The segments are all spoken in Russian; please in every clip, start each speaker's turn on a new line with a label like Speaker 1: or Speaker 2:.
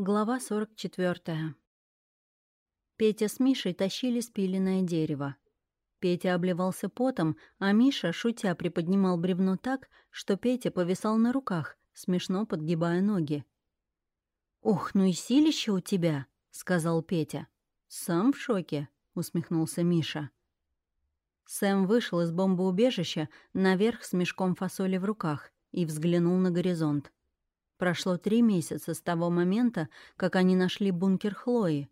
Speaker 1: Глава 44. Петя с Мишей тащили спиленное дерево. Петя обливался потом, а Миша, шутя, приподнимал бревно так, что Петя повисал на руках, смешно подгибая ноги. «Ух, ну и силище у тебя!» — сказал Петя. «Сам в шоке», — усмехнулся Миша. Сэм вышел из бомбоубежища наверх с мешком фасоли в руках и взглянул на горизонт. Прошло три месяца с того момента, как они нашли бункер Хлои.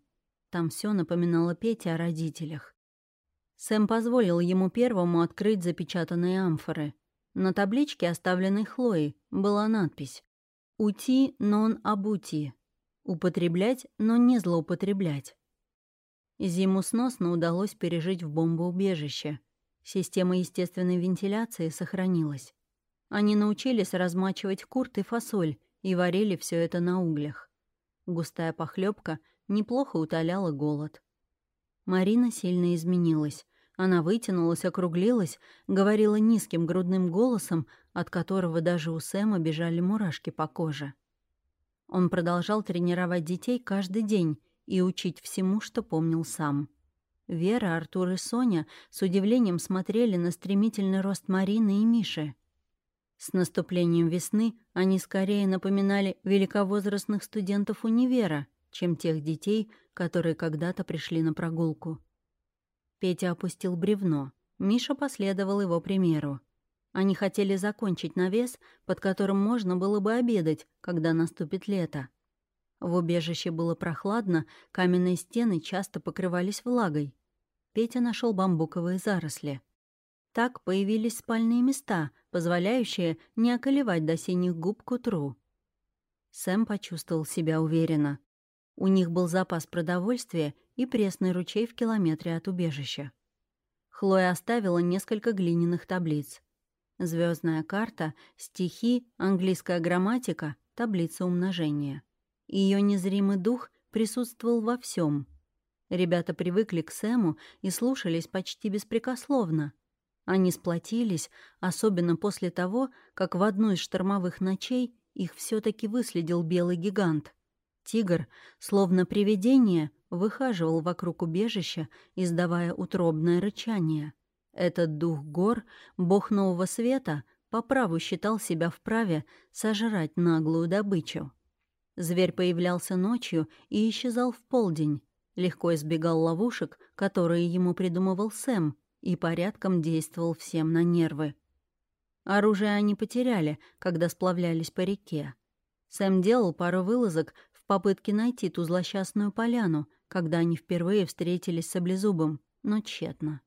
Speaker 1: Там все напоминало Пете о родителях. Сэм позволил ему первому открыть запечатанные амфоры. На табличке, оставленной Хлоей, была надпись «Ути нон абути» — «Употреблять, но не злоупотреблять». Зиму сносно удалось пережить в бомбоубежище. Система естественной вентиляции сохранилась. Они научились размачивать курт и фасоль и варили все это на углях. Густая похлебка неплохо утоляла голод. Марина сильно изменилась. Она вытянулась, округлилась, говорила низким грудным голосом, от которого даже у Сэма бежали мурашки по коже. Он продолжал тренировать детей каждый день и учить всему, что помнил сам. Вера, Артур и Соня с удивлением смотрели на стремительный рост Марины и Миши — с наступлением весны они скорее напоминали великовозрастных студентов универа, чем тех детей, которые когда-то пришли на прогулку. Петя опустил бревно. Миша последовал его примеру. Они хотели закончить навес, под которым можно было бы обедать, когда наступит лето. В убежище было прохладно, каменные стены часто покрывались влагой. Петя нашел бамбуковые заросли. Так появились спальные места, позволяющие не околевать до синих губ к утру. Сэм почувствовал себя уверенно. У них был запас продовольствия и пресный ручей в километре от убежища. Хлоя оставила несколько глиняных таблиц. Звездная карта, стихи, английская грамматика, таблица умножения. Ее незримый дух присутствовал во всем. Ребята привыкли к Сэму и слушались почти беспрекословно — они сплотились, особенно после того, как в одну из штормовых ночей их все таки выследил белый гигант. Тигр, словно привидение, выхаживал вокруг убежища, издавая утробное рычание. Этот дух гор, бог нового света, по праву считал себя вправе сожрать наглую добычу. Зверь появлялся ночью и исчезал в полдень, легко избегал ловушек, которые ему придумывал Сэм, и порядком действовал всем на нервы. Оружие они потеряли, когда сплавлялись по реке. Сэм делал пару вылазок в попытке найти ту злосчастную поляну, когда они впервые встретились с Облезубом, но тщетно.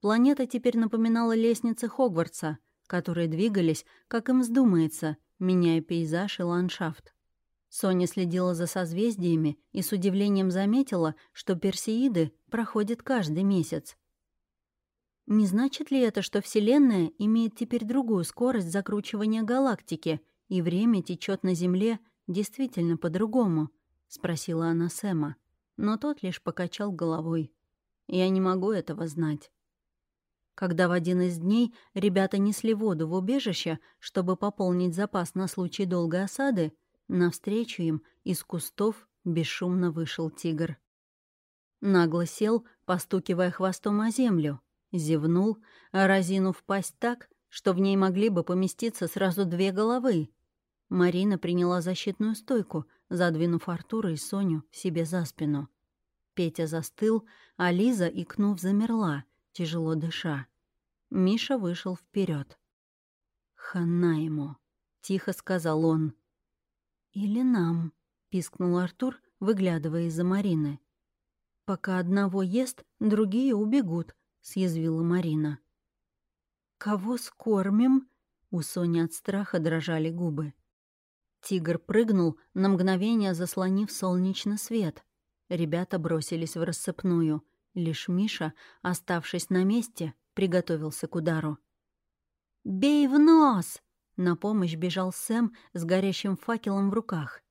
Speaker 1: Планета теперь напоминала лестницы Хогвартса, которые двигались, как им вздумается, меняя пейзаж и ландшафт. Соня следила за созвездиями и с удивлением заметила, что персеиды проходят каждый месяц. Не значит ли это, что Вселенная имеет теперь другую скорость закручивания галактики, и время течет на Земле действительно по-другому? — спросила она Сэма. Но тот лишь покачал головой. «Я не могу этого знать». Когда в один из дней ребята несли воду в убежище, чтобы пополнить запас на случай долгой осады, навстречу им из кустов бесшумно вышел тигр. Нагло сел, постукивая хвостом о землю зевнул, разинув пасть так, что в ней могли бы поместиться сразу две головы. Марина приняла защитную стойку, задвинув Артура и Соню себе за спину. Петя застыл, а Лиза, икнув, замерла, тяжело дыша. Миша вышел вперед. «Хана ему», — тихо сказал он. «Или нам», — пискнул Артур, выглядывая из-за Марины. «Пока одного ест, другие убегут, съязвила Марина. «Кого скормим?» У Сони от страха дрожали губы. Тигр прыгнул, на мгновение заслонив солнечный свет. Ребята бросились в рассыпную. Лишь Миша, оставшись на месте, приготовился к удару. «Бей в нос!» На помощь бежал Сэм с горящим факелом в руках.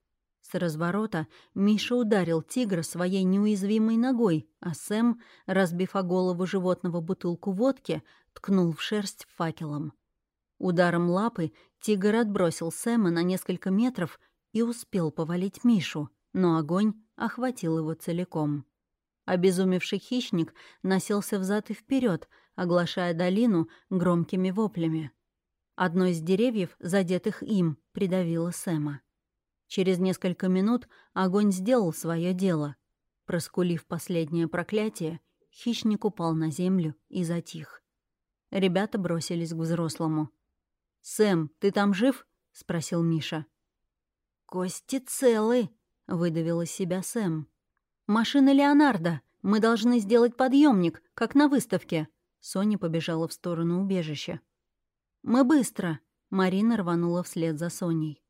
Speaker 1: С разворота Миша ударил тигра своей неуязвимой ногой, а Сэм, разбив о голову животного бутылку водки, ткнул в шерсть факелом. Ударом лапы тигр отбросил Сэма на несколько метров и успел повалить Мишу, но огонь охватил его целиком. Обезумевший хищник носился взад и вперед, оглашая долину громкими воплями. Одно из деревьев, задетых им, придавило Сэма. Через несколько минут огонь сделал свое дело. Проскулив последнее проклятие, хищник упал на землю и затих. Ребята бросились к взрослому. «Сэм, ты там жив?» — спросил Миша. «Кости целы», — выдавил из себя Сэм. «Машина Леонардо. Мы должны сделать подъемник, как на выставке». Соня побежала в сторону убежища. «Мы быстро!» — Марина рванула вслед за Соней.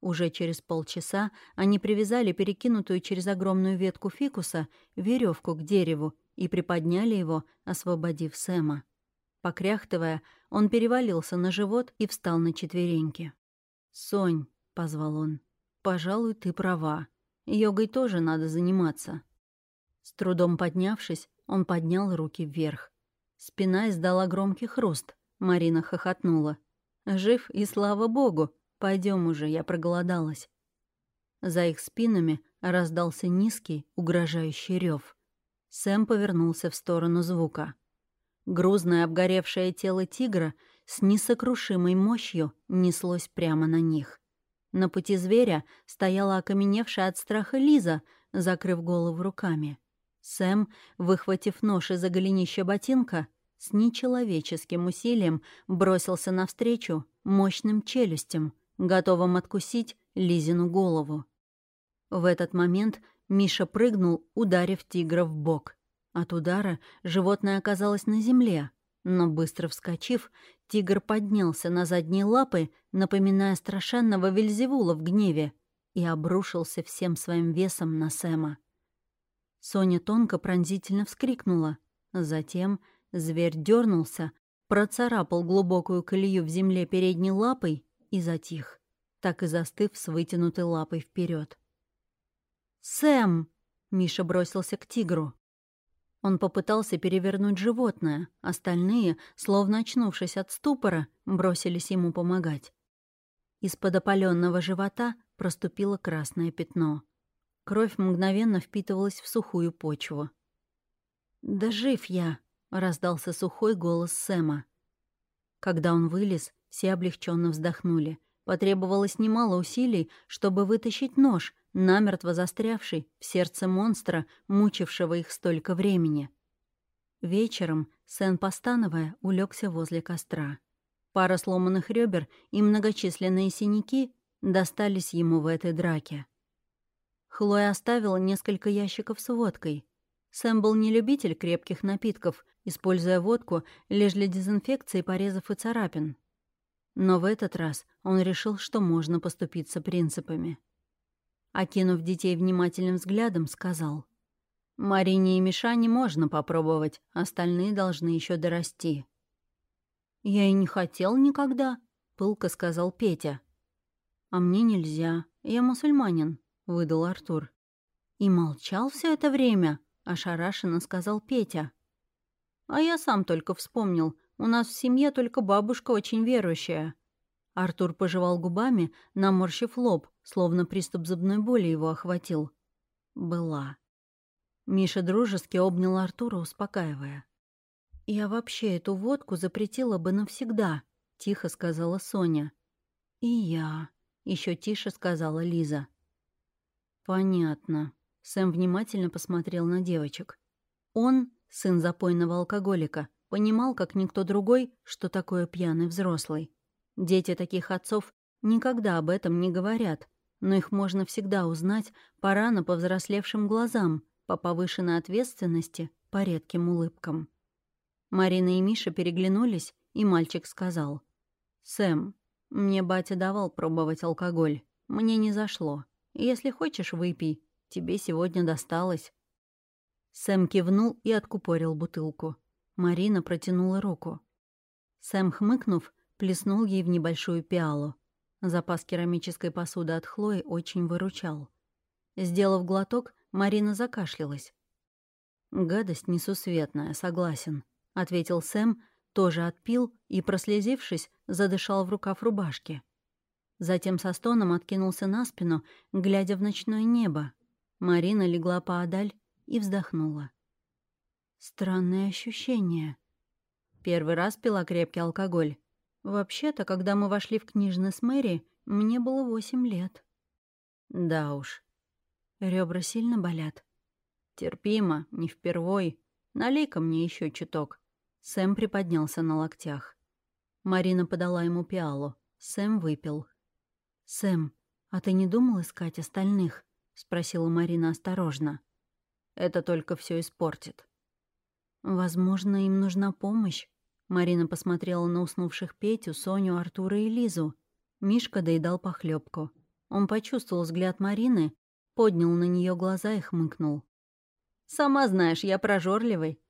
Speaker 1: Уже через полчаса они привязали перекинутую через огромную ветку фикуса веревку к дереву и приподняли его, освободив Сэма. Покряхтывая, он перевалился на живот и встал на четвереньки. «Сонь», — позвал он, — «пожалуй, ты права. Йогой тоже надо заниматься». С трудом поднявшись, он поднял руки вверх. Спина издала громкий хруст. Марина хохотнула. «Жив, и слава богу! Пойдем уже, я проголодалась». За их спинами раздался низкий, угрожающий рев. Сэм повернулся в сторону звука. Грузное обгоревшее тело тигра с несокрушимой мощью неслось прямо на них. На пути зверя стояла окаменевшая от страха Лиза, закрыв голову руками. Сэм, выхватив нож из-за голенища ботинка, с нечеловеческим усилием бросился навстречу мощным челюстям, готовым откусить Лизину голову. В этот момент Миша прыгнул, ударив тигра в бок. От удара животное оказалось на земле, но быстро вскочив, тигр поднялся на задние лапы, напоминая страшенного Вельзевула в гневе, и обрушился всем своим весом на Сэма. Соня тонко пронзительно вскрикнула. Затем зверь дернулся, процарапал глубокую колею в земле передней лапой и затих, так и застыв с вытянутой лапой вперед. «Сэм!» — Миша бросился к тигру. Он попытался перевернуть животное, остальные, словно очнувшись от ступора, бросились ему помогать. Из-под опаленного живота проступило красное пятно. Кровь мгновенно впитывалась в сухую почву. «Да жив я!» — раздался сухой голос Сэма. Когда он вылез, все облегченно вздохнули. Потребовалось немало усилий, чтобы вытащить нож, намертво застрявший в сердце монстра, мучившего их столько времени. Вечером Сэн, постановая, улегся возле костра. Пара сломанных ребер и многочисленные синяки достались ему в этой драке. Хлоя оставила несколько ящиков с водкой. Сэм был не любитель крепких напитков, используя водку лишь для дезинфекции порезов и царапин. Но в этот раз он решил, что можно поступиться принципами. Окинув детей внимательным взглядом, сказал. «Марине и Мишане можно попробовать, остальные должны еще дорасти». «Я и не хотел никогда», — пылко сказал Петя. «А мне нельзя, я мусульманин», — выдал Артур. «И молчал все это время», — ошарашенно сказал Петя. «А я сам только вспомнил, у нас в семье только бабушка очень верующая», Артур пожевал губами, наморщив лоб, словно приступ зубной боли его охватил. Была. Миша дружески обнял Артура, успокаивая. «Я вообще эту водку запретила бы навсегда», — тихо сказала Соня. «И я», — еще тише сказала Лиза. «Понятно». Сэм внимательно посмотрел на девочек. Он, сын запойного алкоголика, понимал, как никто другой, что такое пьяный взрослый. Дети таких отцов никогда об этом не говорят, но их можно всегда узнать по рано повзрослевшим глазам, по повышенной ответственности, по редким улыбкам. Марина и Миша переглянулись, и мальчик сказал. «Сэм, мне батя давал пробовать алкоголь. Мне не зашло. Если хочешь, выпей. Тебе сегодня досталось». Сэм кивнул и откупорил бутылку. Марина протянула руку. Сэм, хмыкнув, плеснул ей в небольшую пиалу. Запас керамической посуды от Хлои очень выручал. Сделав глоток, Марина закашлялась. «Гадость несусветная, согласен», — ответил Сэм, тоже отпил и, прослезившись, задышал в рукав рубашки. Затем со стоном откинулся на спину, глядя в ночное небо. Марина легла поодаль и вздохнула. Странное ощущение. Первый раз пила крепкий алкоголь. Вообще-то, когда мы вошли в книжный с Мэри, мне было восемь лет. Да уж. Ребра сильно болят. Терпимо, не впервой. Налей-ка мне еще чуток. Сэм приподнялся на локтях. Марина подала ему пиалу. Сэм выпил. «Сэм, а ты не думал искать остальных?» — спросила Марина осторожно. «Это только все испортит». «Возможно, им нужна помощь». Марина посмотрела на уснувших Петю, Соню, Артура и Лизу. Мишка доедал похлебку. Он почувствовал взгляд Марины, поднял на нее глаза и хмыкнул. «Сама знаешь, я прожорливый.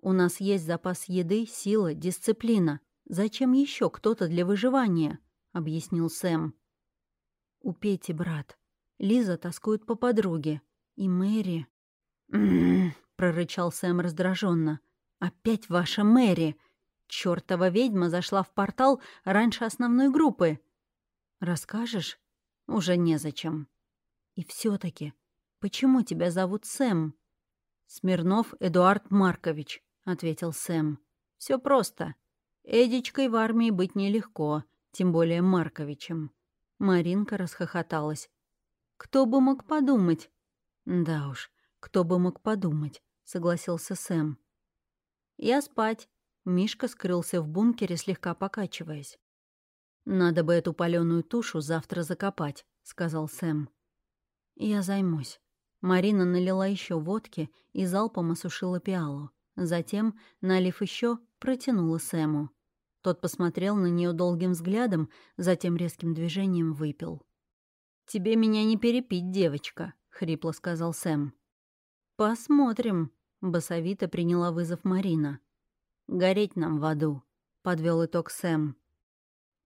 Speaker 1: У нас есть запас еды, сила, дисциплина. Зачем еще кто-то для выживания?» — объяснил Сэм. «У Пети брат. Лиза тоскует по подруге. И Мэри...» прорычал Сэм раздраженно. «Опять ваша Мэри! Чёртова ведьма зашла в портал раньше основной группы!» «Расскажешь?» «Уже незачем». «И все таки почему тебя зовут Сэм?» «Смирнов Эдуард Маркович», — ответил Сэм. Все просто. Эдичкой в армии быть нелегко, тем более Марковичем». Маринка расхохоталась. «Кто бы мог подумать?» «Да уж, кто бы мог подумать?» — согласился Сэм. «Я спать». Мишка скрылся в бункере, слегка покачиваясь. «Надо бы эту паленую тушу завтра закопать», — сказал Сэм. «Я займусь». Марина налила еще водки и залпом осушила пиалу. Затем, налив еще, протянула Сэму. Тот посмотрел на нее долгим взглядом, затем резким движением выпил. «Тебе меня не перепить, девочка», — хрипло сказал Сэм. «Посмотрим», — басовито приняла вызов Марина. «Гореть нам в аду», — подвел итог Сэм.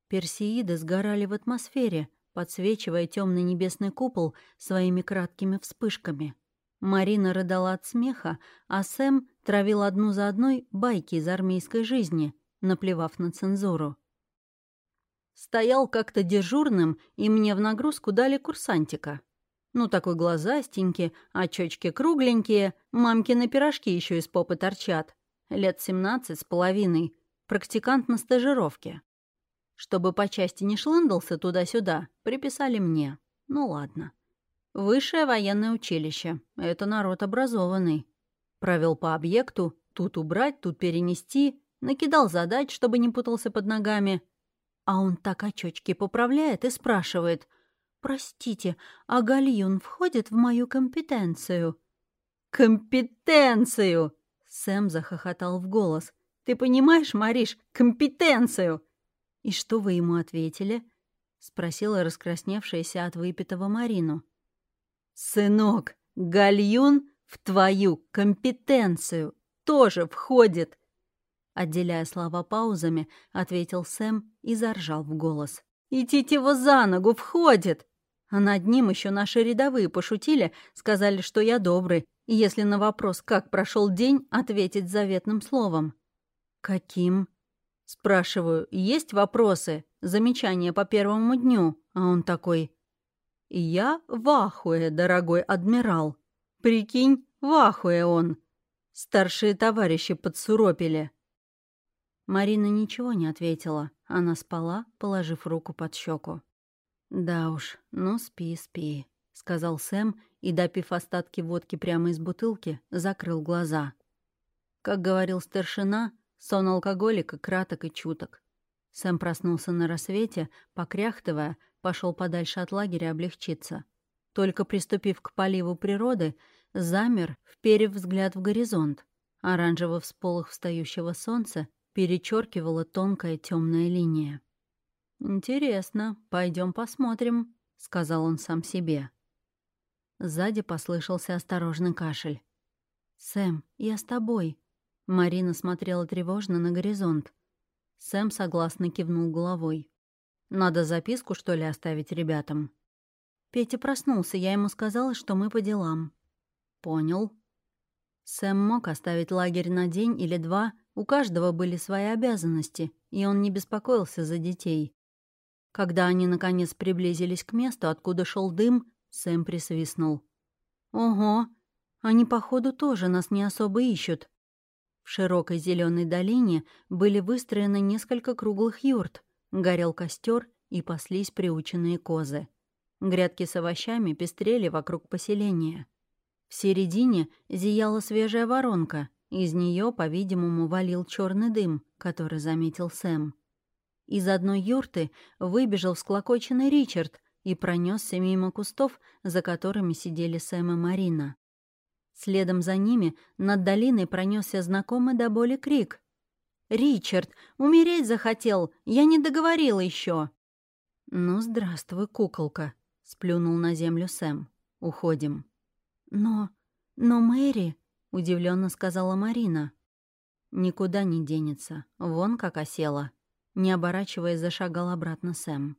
Speaker 1: Персеиды сгорали в атмосфере, подсвечивая темный небесный купол своими краткими вспышками. Марина рыдала от смеха, а Сэм травил одну за одной байки из армейской жизни, наплевав на цензуру. Стоял как-то дежурным, и мне в нагрузку дали курсантика. Ну, такой глазастенький, очечки кругленькие, мамкины пирожки еще из попы торчат. Лет семнадцать с половиной. Практикант на стажировке. Чтобы по части не шлындался туда-сюда, приписали мне. Ну ладно. Высшее военное училище. Это народ образованный. Провел по объекту, тут убрать, тут перенести, накидал задач, чтобы не путался под ногами. А он так очечки поправляет и спрашивает — «Простите, а гальюн входит в мою компетенцию?» «Компетенцию!» — Сэм захохотал в голос. «Ты понимаешь, Мариш, компетенцию!» «И что вы ему ответили?» — спросила раскрасневшаяся от выпитого Марину. «Сынок, гальюн в твою компетенцию тоже входит!» Отделяя слова паузами, ответил Сэм и заржал в голос. «Идите его за ногу, входит!» А над ним еще наши рядовые пошутили, сказали, что я добрый, и если на вопрос, как прошел день, ответить заветным словом. «Каким?» Спрашиваю, есть вопросы, замечания по первому дню? А он такой, «Я в ахуе, дорогой адмирал. Прикинь, в ахуе он». Старшие товарищи подсуропили. Марина ничего не ответила. Она спала, положив руку под щеку. «Да уж, ну спи, спи», — сказал Сэм и, допив остатки водки прямо из бутылки, закрыл глаза. Как говорил старшина, сон алкоголика краток и чуток. Сэм проснулся на рассвете, покряхтывая, пошел подальше от лагеря облегчиться. Только приступив к поливу природы, замер, вперев взгляд в горизонт. Оранжевый всполох встающего солнца перечеркивала тонкая темная линия. «Интересно, пойдем посмотрим», — сказал он сам себе. Сзади послышался осторожный кашель. «Сэм, я с тобой». Марина смотрела тревожно на горизонт. Сэм согласно кивнул головой. «Надо записку, что ли, оставить ребятам?» Петя проснулся, я ему сказала, что мы по делам. «Понял». Сэм мог оставить лагерь на день или два, у каждого были свои обязанности, и он не беспокоился за детей. Когда они, наконец, приблизились к месту, откуда шел дым, Сэм присвистнул. «Ого, они, походу, тоже нас не особо ищут». В широкой зеленой долине были выстроены несколько круглых юрт, горел костер и паслись приученные козы. Грядки с овощами пестрели вокруг поселения. В середине зияла свежая воронка, из нее, по-видимому, валил черный дым, который заметил Сэм. Из одной юрты выбежал всклокоченный Ричард и пронесся мимо кустов, за которыми сидели Сэм и Марина. Следом за ними над долиной пронесся знакомый до боли крик. «Ричард, умереть захотел! Я не договорил еще. «Ну, здравствуй, куколка», — сплюнул на землю Сэм. «Уходим». «Но... но Мэри...» — удивленно сказала Марина. «Никуда не денется. Вон как осела». Не оборачиваясь, зашагал обратно Сэм.